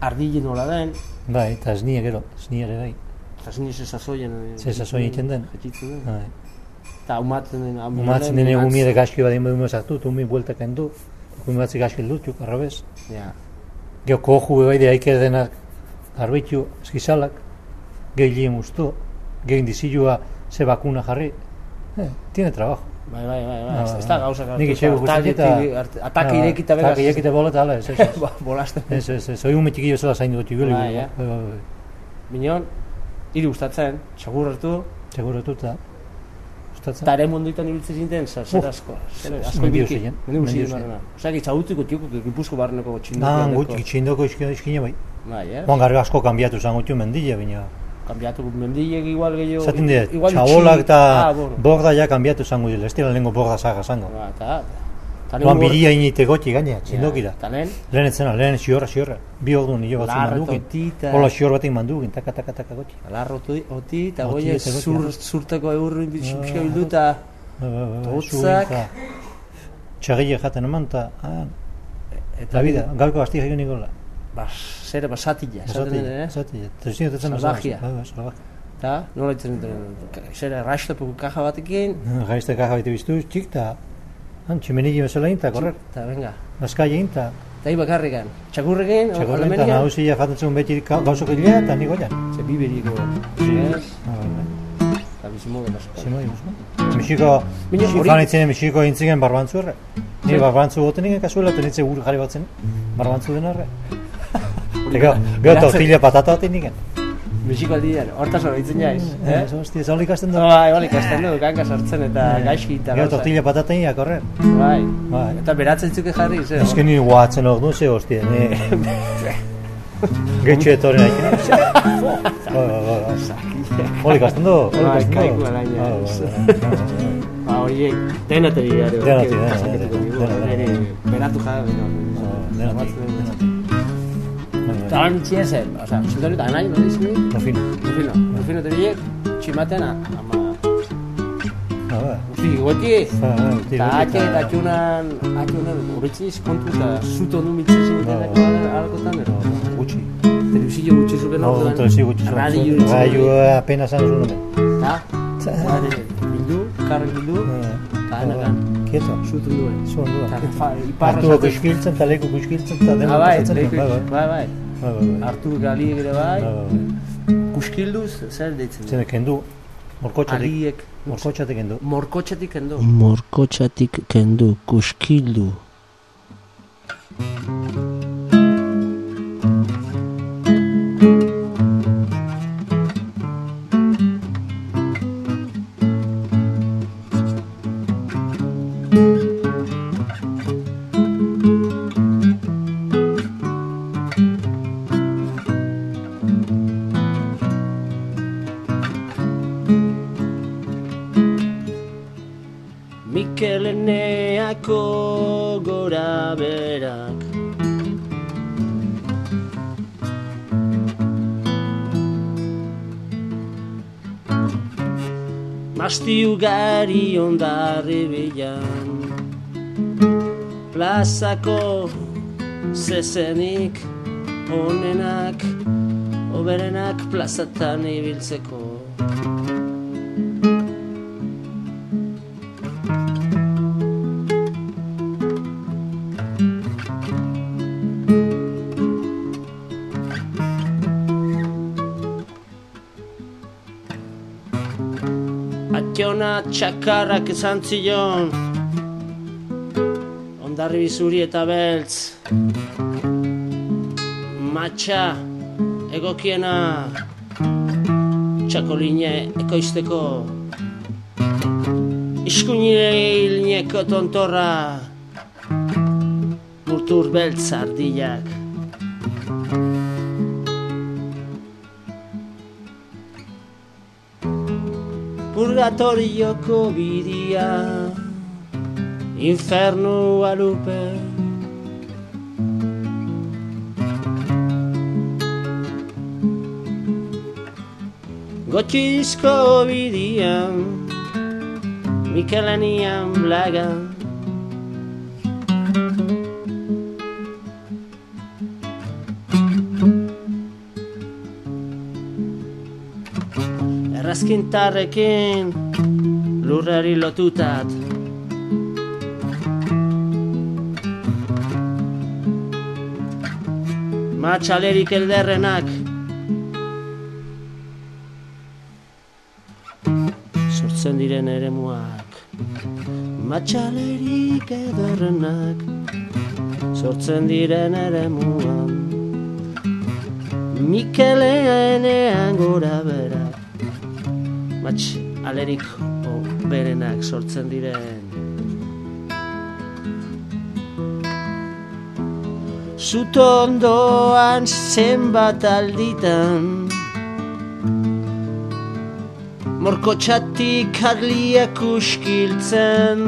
Ardile nola den, Bai, eta esnia gero, esnia ere bai. eta zini ze sasoien. eh, Ze sasoien egiten den. Jetxitzen den. Bai. Eta umatzen den. Umatzen lehen dene umatz- gumi ere gaski badin badu sartu, tu mi buelta kendu. Gumi batzi gaski dut, arrabez. Ja. Geo koju bai de aike denak garbitu, eskizalak, gehi lien ustu, gehi indizilua ze bakuna jarri. Eh, tiene trabajo. Bai, bai, bai, bai. Ah, ez- Ez da gauza Nik itxego guztik eta... Atake irekita begaz. Atake irekita bola eta ala, ez, ez. Ba, Bolasten. Ez, ez, ez, hoi ume txiki bezala zain dut jugeli. Bai, eh. Bai, bai, bai. Minon, hiri gustatzen, hartu, Seguratu eta... Gustatzen? eta ere munduetan ibiltzen zinten, zer asko. Asko mendio ziren ziren. barrena. Osea, itxagutuko tioko, gipuzko barneko txindu. Da, gutxi, txindoko iskina bai. Bai, eh? Juan garga asko kanbiatu zan gutxu mendila, baina... Kambiatu mendilek igual gehiago. Zaten dira, igual txabolak itxi- eta Ah, bueno. borda ja kanbiatu zango dira, ez dira lehenko borda zaga zango. Ba, eta... Duan nengo- biria inite gotxi gaina, txindokira. Eta lehen, Lehen etzena, lehen xiorra, xiorra. Bi ordu nio batzuk larro mandukin. totita. Hola xior batek mandugin, taka, taka, taka gotxi. Larro oti- oti, eta Oti goie goia. zur, zurteko eurrin bitxuxka Ah. bilduta. Hotzak. zuin, ta. Txagile jaten eman, eta... Ah, Eta la vida, gaurko basti egin nikola. Ba, zer, basatila, Zatila, den, eh? zatila. Eta ba, salvajia. Eta, nola itzen duten, zer, erraxtapoko kaja batekin, Gaizte kaja baite biztu, txik, eta... Han, tximenigi bezala inta, korrer. eta venga. Bazkai inta. Eta hi bakarrikan, txakurrekin, Txakurren eta nahusia jaten zuen beti gauzok hilea, eta niko jan. ze biberiko, ez? Ah. Eta bizimogen asko. Zimoi, busma. Mexiko, Mexiko fanitzen Mexiko intzigen barbantzu erre. Ni Zer? barbantzu goten ingen kasuela, eta nitze ur jarri batzen, barbantzu den erre. Eta gero, gero tortilla patata baten ningen. Mexiko aldian, hortaz hori jaiz, eh? Ez, hostia, ez hori ikasten da. Bai, bai, ikasten du, ganka sartzen eta gaizki eta Gero gauza. tortilla patata ingen, korrer. Bai, Bai. eta beratzen zuke jarri, zer? Ez que ni guatzen hor duen, ze hostia, ni... Getxo etorri nahi. Bai, bai, bai, bai. Hori ikasten du, hori Bai, ikasten du. kaiku alaia. Bai, bai, bai, bai, bai. Ba, horiek. Denati, denati, denati, denati. Nire, beratu jabe, no? Txien zen, oza, zuten eta nahi, no dizmi? Rufino. Rufino, Rufino teriek, tximaten, ama, bai, uti, eta atxe, eta atxunan, atxunan, horretziz kontu, eta zuto nu mitzen zintenak alkotan, ero, Gutxi. telebizio gutxi zuken No, orduan, radio, Radio apenas zan zuen. eta, eta, bildu, bildu, eta anakan, Kieto. zutu duen. Zuen du. Eta, fa- iparra kuskiltzen, eta leku kuskiltzen, eta dena Ah, bai, leku- Bai, bai. bai, bai. Bai, bai, bai. Artur Galiek ere bai, Bai, bai, bai. kuskilduz, zer deitzen? Zene kendu, morkotxatik, Aliek, morkotxatik kendu. morkotxatik endo. Morkotxatik kendu, kuskildu. Mikel ugari ondarri bilan Plazako zezenik onenak Oberenak plazatan ibiltzeko Txakarrak esan zion. Ondarri bizuri eta beltz. Matxa egokiena. Txakoline ekoizteko. Iskuinileilneko tontorra. Mutur beltz ardillak Purgatorioko bidia Infernu alupe Gotxizko bidian Mikelanian blagan Errazkintarrekin lurrari lotutat Matxalerik elderrenak. Sortzen diren eremuak. Matxalerik ederrenak sortzen diren eremuan. Mikelenean gora berak. Matx alerik berenak sortzen diren. Zutondoan zenbat alditan Morkotxatik arliak uskiltzen.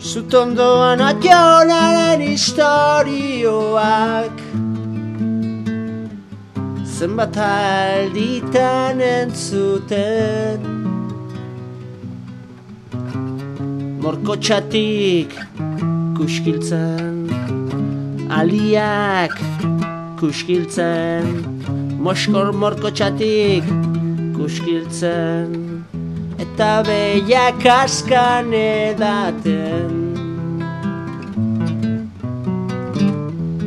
Zutondoan ationaren historioak Zenbat alditan entzuten Morkotxatik kuskiltzen Aliak kuskiltzen. Moskor morkotxatik kuskiltzen Eta behiak askan edaten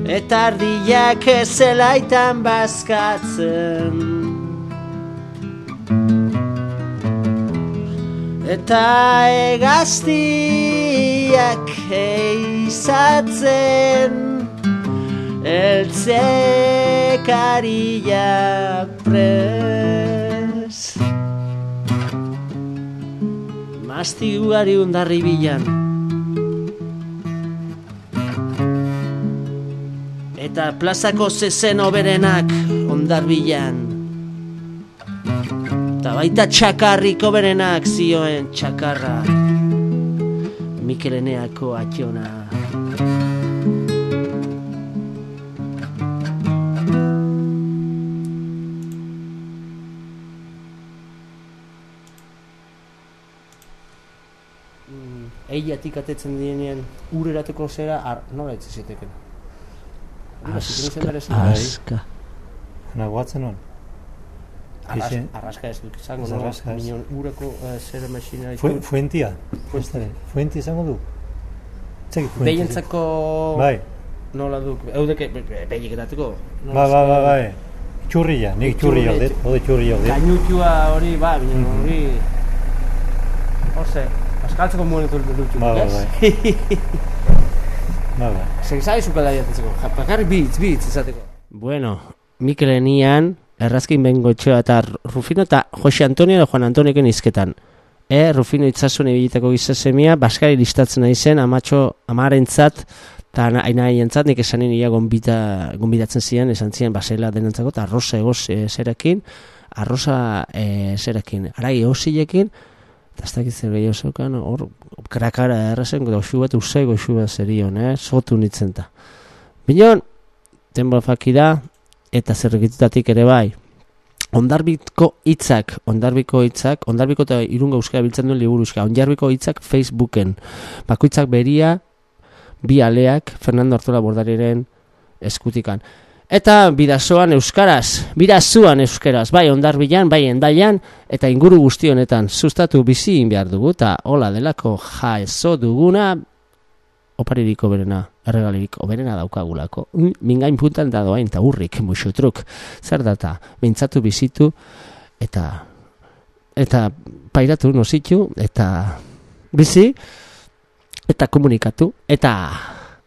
Eta ardiak zelaitan bazkatzen. Eta egaztiak eizatzen Eltzekaria pres Masti ugari undarri bilan Eta plazako zezen oberenak ondarbilan Eta baita txakarriko berenak zioen txakarra. Mikeleneako ationa Eiatik atetzen dienean urerateko zera, ar, nola etzi ziteken? Aska, aska. Nagoatzen hon. Arraska ez duk izango, Ez no? arraska ez. Minon ureko uh, zera masina Fu- Fuentia. Fuente. Fuenti izango du. Zeki fuenti. Behientzako Bai, nola duk, eudeke behiek edateko. bai, bai, bai, bai. Txurria, nik txurria Itzurri. ordet, ode txurria ordet. Gainutua hori, ba, bine, Mhm. hori... Horze, askaltzeko momentu dut Bai, bai, ez? Bai, bai. Segizabe zukala diatetzeko, bakarri bitz, bitz izateko. Bueno, Mikelenian, Errazkin Bengotxoa eta Rufino eta Jose Antonio eta Juan Antonioken izketan. E, Rufino itzasun ebilitako gizazemia, Baskari listatzen nahi zen, amatxo, amarentzat, eta ainaientzat, nik esanin ia gonbita, gonbidatzen ziren, esan ziren, basela denentzako, eta arroza egoz e, zerekin, arroza e, zerekin, arai eta ez dakit zer gehiago zeukan, hor, krakara errazen, goxu bat, usai goxu bat zerion, eh, sotu nintzen ta. Binon, denbora faki da, eta zerrekitutatik ere bai, ondarbiko hitzak, ondarbiko hitzak, ondarbiko eta irunga euskara biltzen duen liburu euskara, ondarbiko hitzak Facebooken, bakoitzak beria, bi aleak, Fernando Artola Bordariren eskutikan. Eta bidazoan euskaraz, bidazuan euskaraz, bai ondarbilan, bai endaian, eta inguru guzti honetan sustatu bizi behar dugu, eta hola delako jaezo duguna, opaririko berena, erregalirik oberena daukagulako. Mm, Mingain puntan da doain, eta urrik, musutruk, zer data, mintzatu bizitu, eta eta pairatu nozitu, eta bizi, eta komunikatu, eta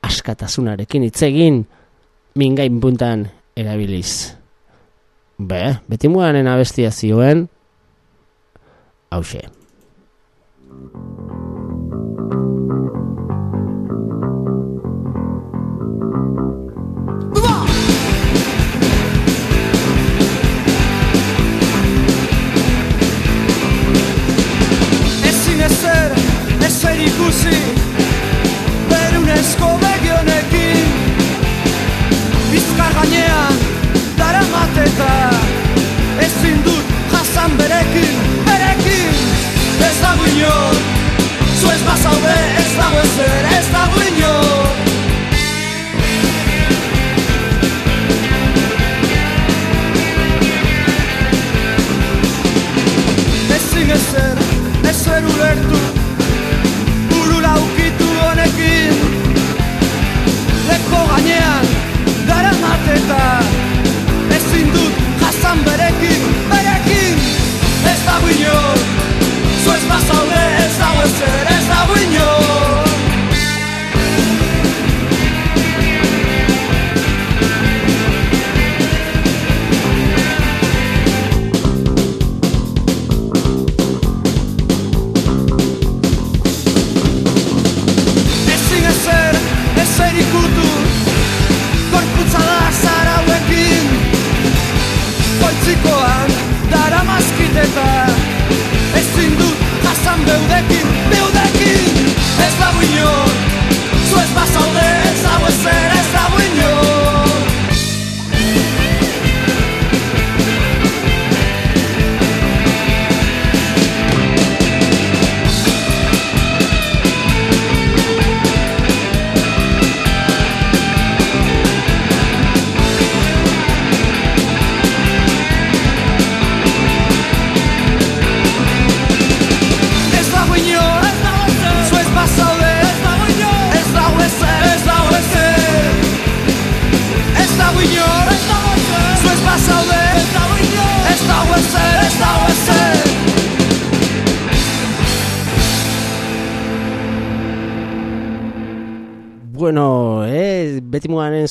askatasunarekin hitz egin mingain puntan erabiliz. Be, beti muganen abestia zioen, hause. Ezin ezer, ezer ikusi Berunezko begionekin Bizkar gainean, dara mateta. Ezin dut jasan berekin, berekin. Ez dago inor, zu ez bazaude Ez dago ezer, ez dago inor. Ezin ezer, ezer ulertu Burura ukitu honekin. Leko gainean,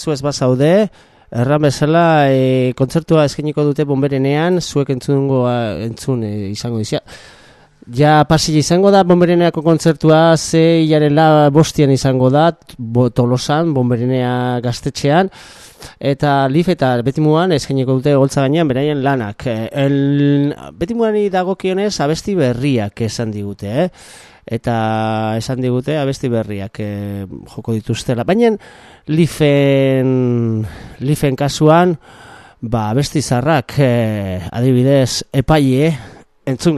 zu ez bazaude, erran bezala eh, kontzertua eskainiko dute bomberenean, zuek entzungo entzun eh, izango dizia. Ja pasilla izango da bombereneako kontzertua ze hilaren la bostian izango da, bo, tolosan, bomberenea gaztetxean, eta lif eta betimuan eskainiko dute goltza gainean beraien lanak. Eh, El, betimuani dagokionez abesti berriak esan digute, eh? eta esan digute abesti berriak eh, joko dituztela. Baina lifen, lifen kasuan, ba, abesti zarrak eh, adibidez epaile entzun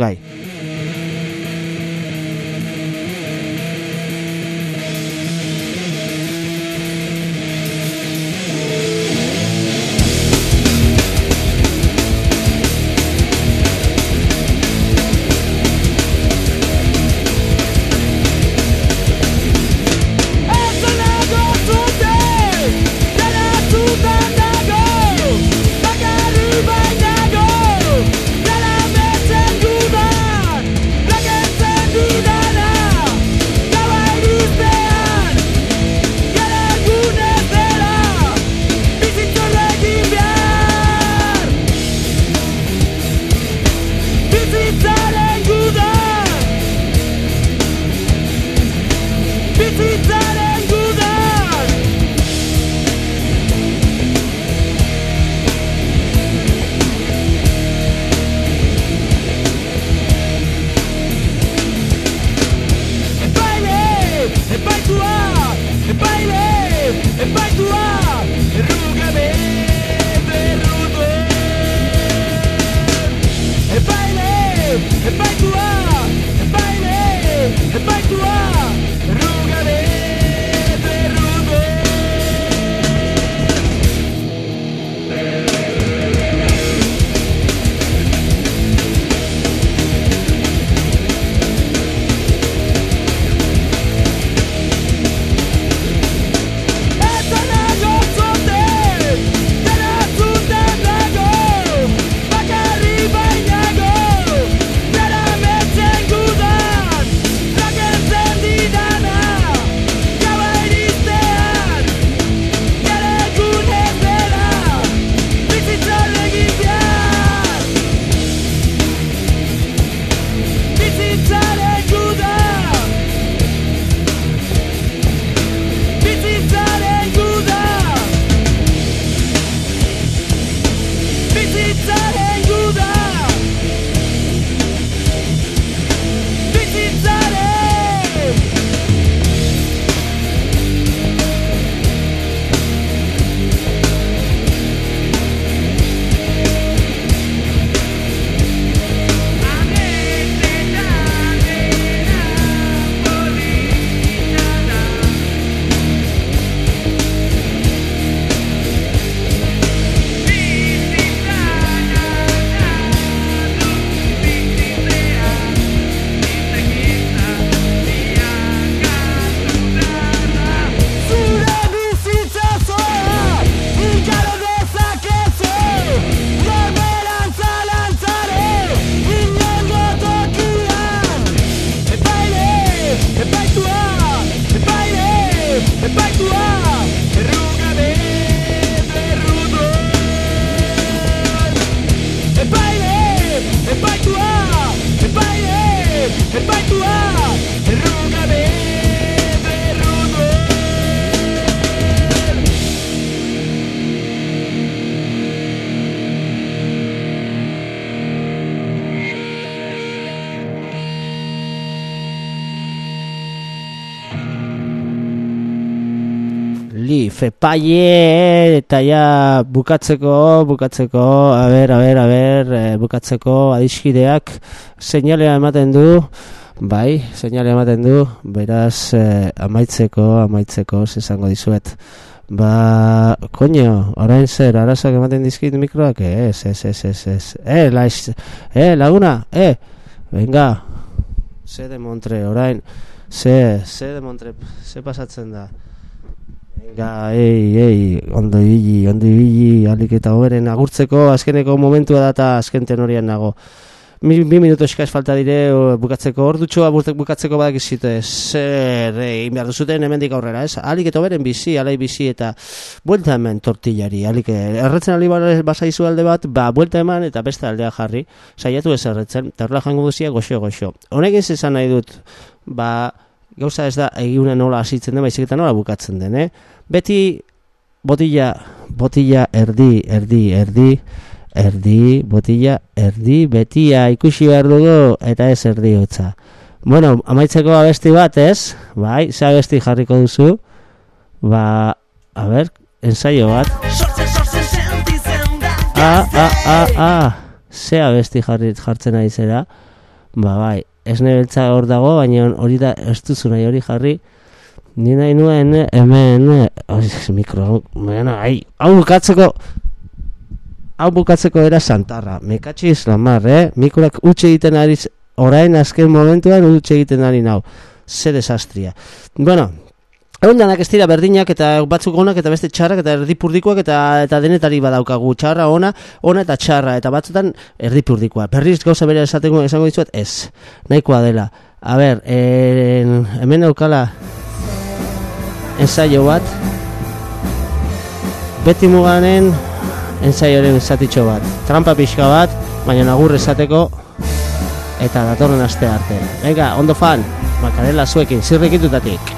li, fepaie, eta ja bukatzeko, bukatzeko, a ber, a ber, a ber, eh, bukatzeko adiskideak. Seinalea ematen du, bai, seinalea ematen du, beraz eh, amaitzeko, amaitzeko, esango dizuet. Ba, koño, orain zer, arazoak ematen dizkit mikroak, ez, ez, ez, ez, ez, eh, laiz, eh, laguna, eh, venga, ze de montre, orain, ze, ze de montre, ze pasatzen da, venga, ei, ei, ondo ibili, ondo ibili, alik eta hoberen agurtzeko, azkeneko momentua da eta azken tenorian nago, mi, bi minuto eskaz falta dire bukatzeko ordutxoa bukatzeko badak izite zer egin behar duzuten hemendik aurrera ez? Alik eta beren bizi, alai bizi eta buelta hemen tortillari. Alik erretzen ali basaizu alde bat ba buelta eman eta beste aldea jarri. Saiatu ez erretzen eta horrela jango duzia goxo goxo. Honek ez esan nahi dut ba gauza ez da eguna nola hasitzen den baizik eta nola bukatzen den eh? beti botilla botilla erdi erdi erdi erdi, botila, erdi, betia ikusi behar dugu, eta ez erdi hotza. Bueno, amaitzeko abesti bat, ez? Bai, ze abesti jarriko duzu? Ba, a ber, ensaio bat. Ah, ah, ah, ah, ze abesti jarri, jartzen ari zera? Ba, bai, ez nebeltza hor dago, baina hori da, ez duzu nahi hori jarri, ni nahi nuen, hemen, oh, mikro, bueno, ai, hau bukatzeko, hau bukatzeko era santarra. Mekatxe islamar, eh? Mikurak utxe egiten ari, orain azken momentuan utxe egiten ari nau. Ze desastria. Bueno, Egun danak ez dira berdinak eta batzuk onak eta beste txarrak eta erdipurdikoak eta eta denetari badaukagu txarra ona, ona eta txarra eta batzutan erdipurdikoa. Berriz gauza bere esateko esango dizuet ez. Nahikoa dela. A ber, en, hemen aukala ensaio bat beti muganen ensaioaren zatitxo bat. Trampa pixka bat, baina nagur esateko eta datorren aste arte. Venga, ondo fan, makarela zuekin, zirrikitutatik.